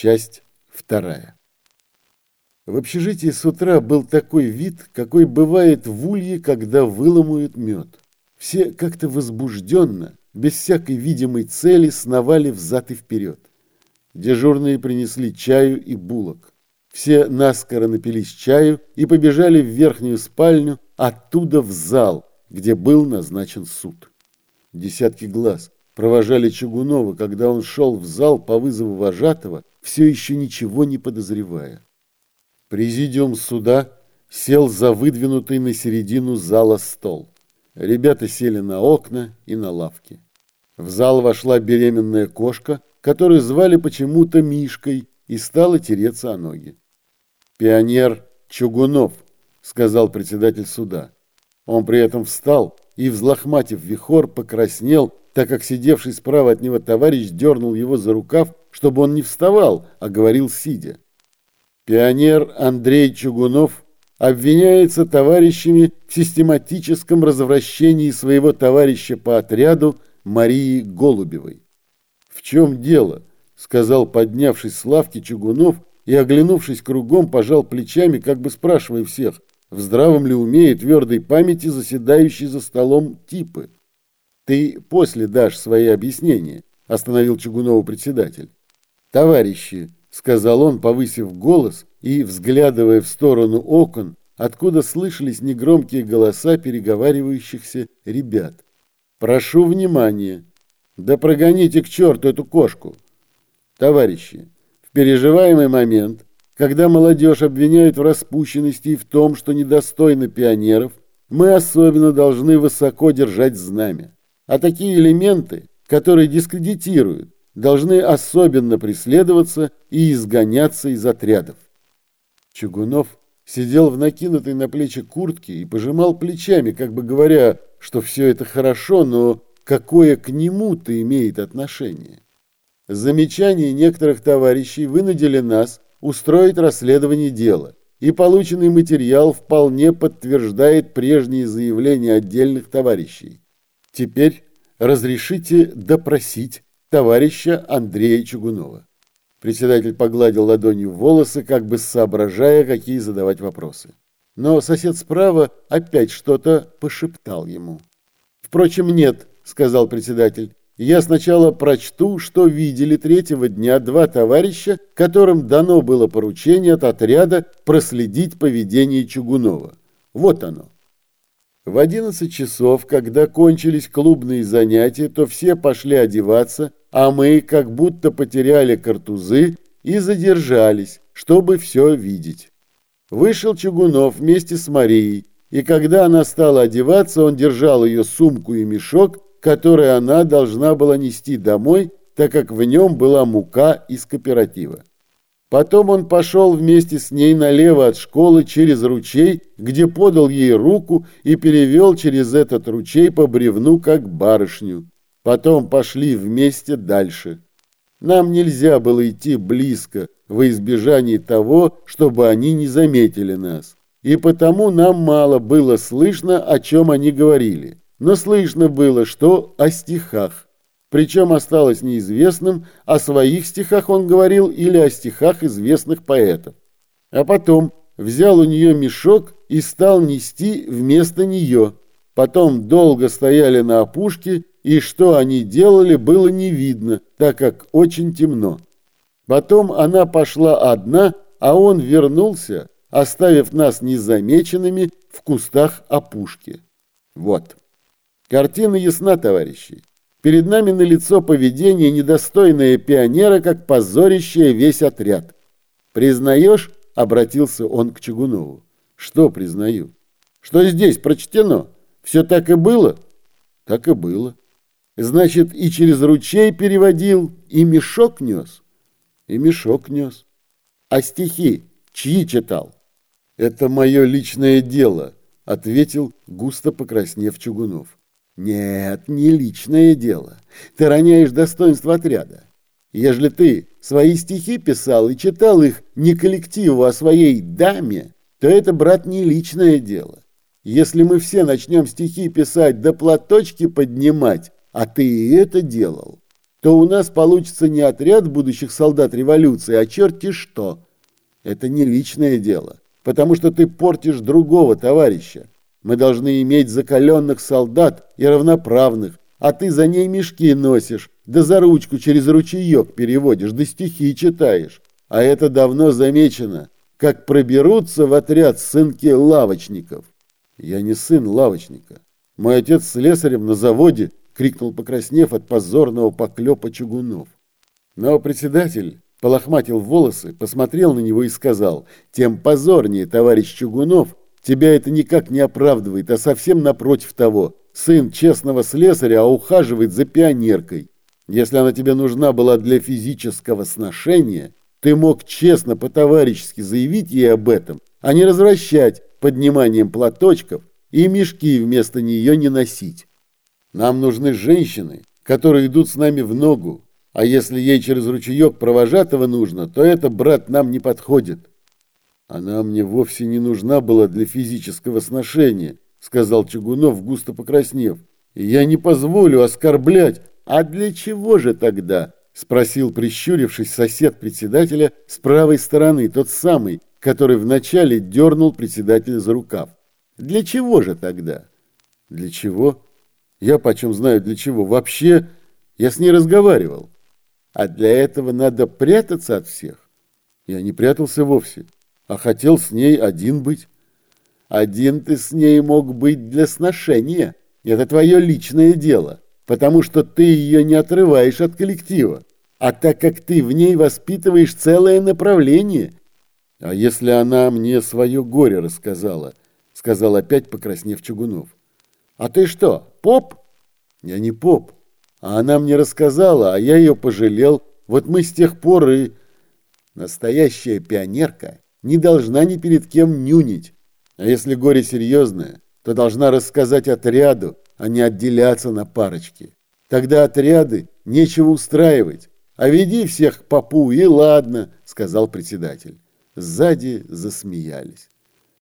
Часть вторая. В общежитии с утра был такой вид, какой бывает в улье, когда выломают мед. Все как-то возбужденно, без всякой видимой цели, сновали взад и вперед. Дежурные принесли чаю и булок. Все наскоро напились чаю и побежали в верхнюю спальню, оттуда в зал, где был назначен суд. Десятки глаз провожали Чугунова, когда он шел в зал по вызову вожатого, все еще ничего не подозревая. Президиум суда сел за выдвинутый на середину зала стол. Ребята сели на окна и на лавки. В зал вошла беременная кошка, которую звали почему-то Мишкой, и стала тереться о ноги. «Пионер Чугунов», — сказал председатель суда. Он при этом встал и, взлохматив вихор, покраснел, так как сидевший справа от него товарищ дернул его за рукав, чтобы он не вставал, а говорил сидя. Пионер Андрей Чугунов обвиняется товарищами в систематическом развращении своего товарища по отряду Марии Голубевой. «В чем дело?» — сказал, поднявшись с лавки Чугунов и, оглянувшись кругом, пожал плечами, как бы спрашивая всех, в здравом ли уме и твердой памяти заседающие за столом типы. «Ты после дашь свои объяснения», — остановил Чугунова председатель. «Товарищи», — сказал он, повысив голос и взглядывая в сторону окон, откуда слышались негромкие голоса переговаривающихся ребят. «Прошу внимания. Да прогоните к черту эту кошку. Товарищи, в переживаемый момент, когда молодежь обвиняют в распущенности и в том, что недостойно пионеров, мы особенно должны высоко держать знамя. А такие элементы, которые дискредитируют, должны особенно преследоваться и изгоняться из отрядов. Чугунов сидел в накинутой на плечи куртке и пожимал плечами, как бы говоря, что все это хорошо, но какое к нему-то имеет отношение. Замечания некоторых товарищей вынудили нас устроить расследование дела, и полученный материал вполне подтверждает прежние заявления отдельных товарищей. Теперь разрешите допросить товарища Андрея Чугунова. Председатель погладил ладонью волосы, как бы соображая, какие задавать вопросы. Но сосед справа опять что-то пошептал ему. «Впрочем, нет», — сказал председатель. «Я сначала прочту, что видели третьего дня два товарища, которым дано было поручение от отряда проследить поведение Чугунова. Вот оно». В 11 часов, когда кончились клубные занятия, то все пошли одеваться, а мы как будто потеряли картузы и задержались, чтобы все видеть. Вышел Чугунов вместе с Марией, и когда она стала одеваться, он держал ее сумку и мешок, который она должна была нести домой, так как в нем была мука из кооператива. Потом он пошел вместе с ней налево от школы через ручей, где подал ей руку и перевел через этот ручей по бревну, как барышню. Потом пошли вместе дальше. Нам нельзя было идти близко, во избежании того, чтобы они не заметили нас. И потому нам мало было слышно, о чем они говорили. Но слышно было, что о стихах. Причем осталось неизвестным, о своих стихах он говорил или о стихах известных поэтов. А потом взял у нее мешок и стал нести вместо нее. Потом долго стояли на опушке, и что они делали, было не видно, так как очень темно. Потом она пошла одна, а он вернулся, оставив нас незамеченными в кустах опушки. Вот. Картина ясна, товарищи. Перед нами на лицо поведение, недостойное пионера, как позорящее весь отряд. «Признаешь?» — обратился он к Чугунову. «Что признаю?» «Что здесь прочтено? Все так и было?» «Так и было». «Значит, и через ручей переводил, и мешок нес?» «И мешок нес». «А стихи чьи читал?» «Это мое личное дело», — ответил, густо покраснев Чугунов. Нет, не личное дело. Ты роняешь достоинство отряда. Ежели ты свои стихи писал и читал их не коллективу, а своей даме, то это, брат, не личное дело. Если мы все начнем стихи писать да платочки поднимать, а ты и это делал, то у нас получится не отряд будущих солдат революции, а черти что. Это не личное дело, потому что ты портишь другого товарища. Мы должны иметь закаленных солдат и равноправных, а ты за ней мешки носишь, да за ручку через ручеек переводишь, да стихи читаешь. А это давно замечено, как проберутся в отряд сынки лавочников. Я не сын лавочника. Мой отец слесарем на заводе, крикнул покраснев от позорного поклепа чугунов. Но председатель полохматил волосы, посмотрел на него и сказал, тем позорнее, товарищ Чугунов, тебя это никак не оправдывает, а совсем напротив того. Сын честного слесаря, а ухаживает за пионеркой. Если она тебе нужна была для физического сношения, ты мог честно по-товарищески заявить ей об этом, а не развращать подниманием платочков и мешки вместо нее не носить. Нам нужны женщины, которые идут с нами в ногу, а если ей через ручеек провожатого нужно, то это, брат, нам не подходит. Она мне вовсе не нужна была для физического сношения, сказал Чугунов, густо покраснев. Я не позволю оскорблять «А для чего же тогда?» – спросил, прищурившись, сосед председателя с правой стороны, тот самый, который вначале дернул председателя за рукав. «Для чего же тогда?» «Для чего?» «Я почем знаю для чего? Вообще, я с ней разговаривал. А для этого надо прятаться от всех?» «Я не прятался вовсе, а хотел с ней один быть». «Один ты с ней мог быть для сношения. Это твое личное дело» потому что ты ее не отрываешь от коллектива, а так как ты в ней воспитываешь целое направление. А если она мне свое горе рассказала, сказал опять покраснев Чугунов. А ты что, поп? Я не поп. А она мне рассказала, а я ее пожалел. Вот мы с тех пор и... Настоящая пионерка не должна ни перед кем нюнить. А если горе серьезное, то должна рассказать отряду, а не отделяться на парочки. Тогда отряды нечего устраивать. А веди всех к попу, и ладно, сказал председатель. Сзади засмеялись.